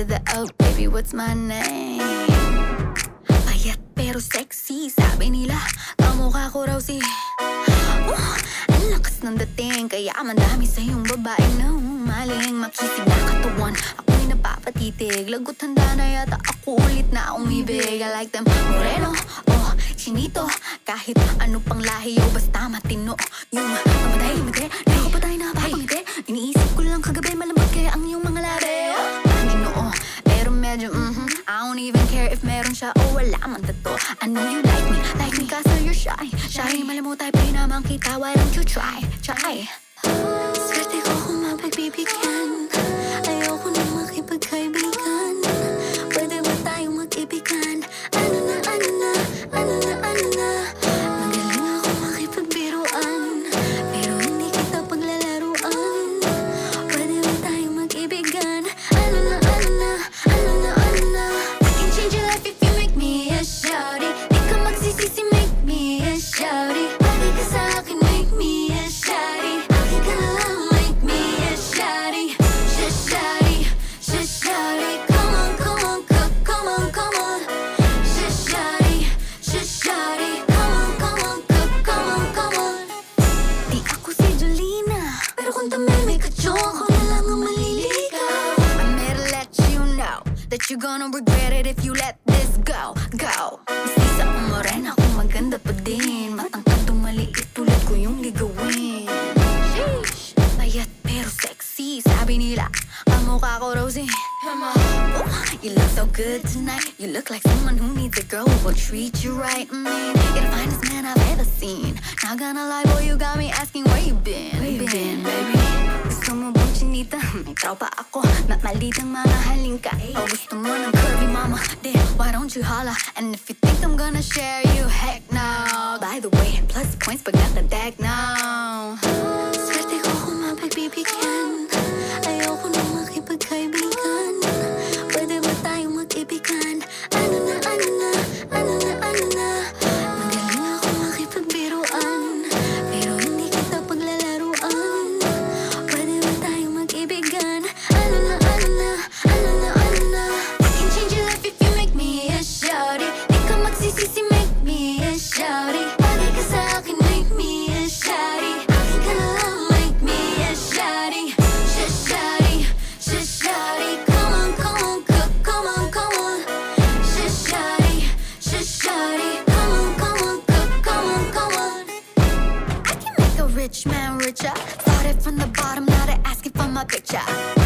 to the O, baby, what's my name? Payat pero sexy, sabi nila, kamukha ko raw si... Oh, ang lakas ng dating, kaya madami sa iyong babae na umaling Makisig na katawan, ako'y napapatitig Lagot handa na yata ako ulit na umibig I like them moreno, oh, chinito Kahit ano pang lahi, oh, basta matino Yung medyo mhm I don't even care if meron siya o wala man to I know you like me, like me kaso you're shy. Shy, malamot tayo pa naman kita Why don't you try, try. Swerte ko kung mapagbibigyan shawty. Pwede ka make me a shawty. Akin ka make me a shawty. Sh- Shawty, sh- shawty. Come on, come on, co- come on, come on. Sh- Shawty, sh- shawty. Come on, come on, co- come on, come on. Di ako si Jolina Pero kung tumimik ka, ako na lang ang maliligaw. I'm here to let you know That you're gonna regret it if you let this go, go. Mistisa kung morena kung maganda pa kamukha ko Rosie. Oh, you look so good tonight. You look like someone who needs a girl who will treat you right. Mean, you're the finest man I've ever seen. Not gonna lie, boy, you got me asking where you been. Where you been, baby? Gusto mo bang chinita? May tropa ako. Mamalit ang mga halingka. O oh, gusto mo ng curvy mama? Then why don't you holla? And if you think I'm gonna share you, heck no. By the way, plus points but not the deck now Swerte ko kung mapagbibigyan rich man richer. Started from the bottom, now they're asking for my picture.